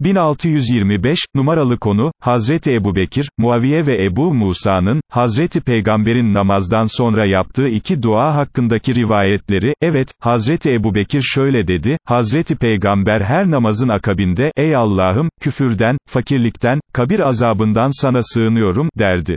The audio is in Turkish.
1625, numaralı konu, Hazreti Ebu Bekir, Muaviye ve Ebu Musa'nın, Hazreti Peygamber'in namazdan sonra yaptığı iki dua hakkındaki rivayetleri, evet, Hazreti Ebu Bekir şöyle dedi, Hazreti Peygamber her namazın akabinde, ey Allah'ım, küfürden, fakirlikten, kabir azabından sana sığınıyorum, derdi.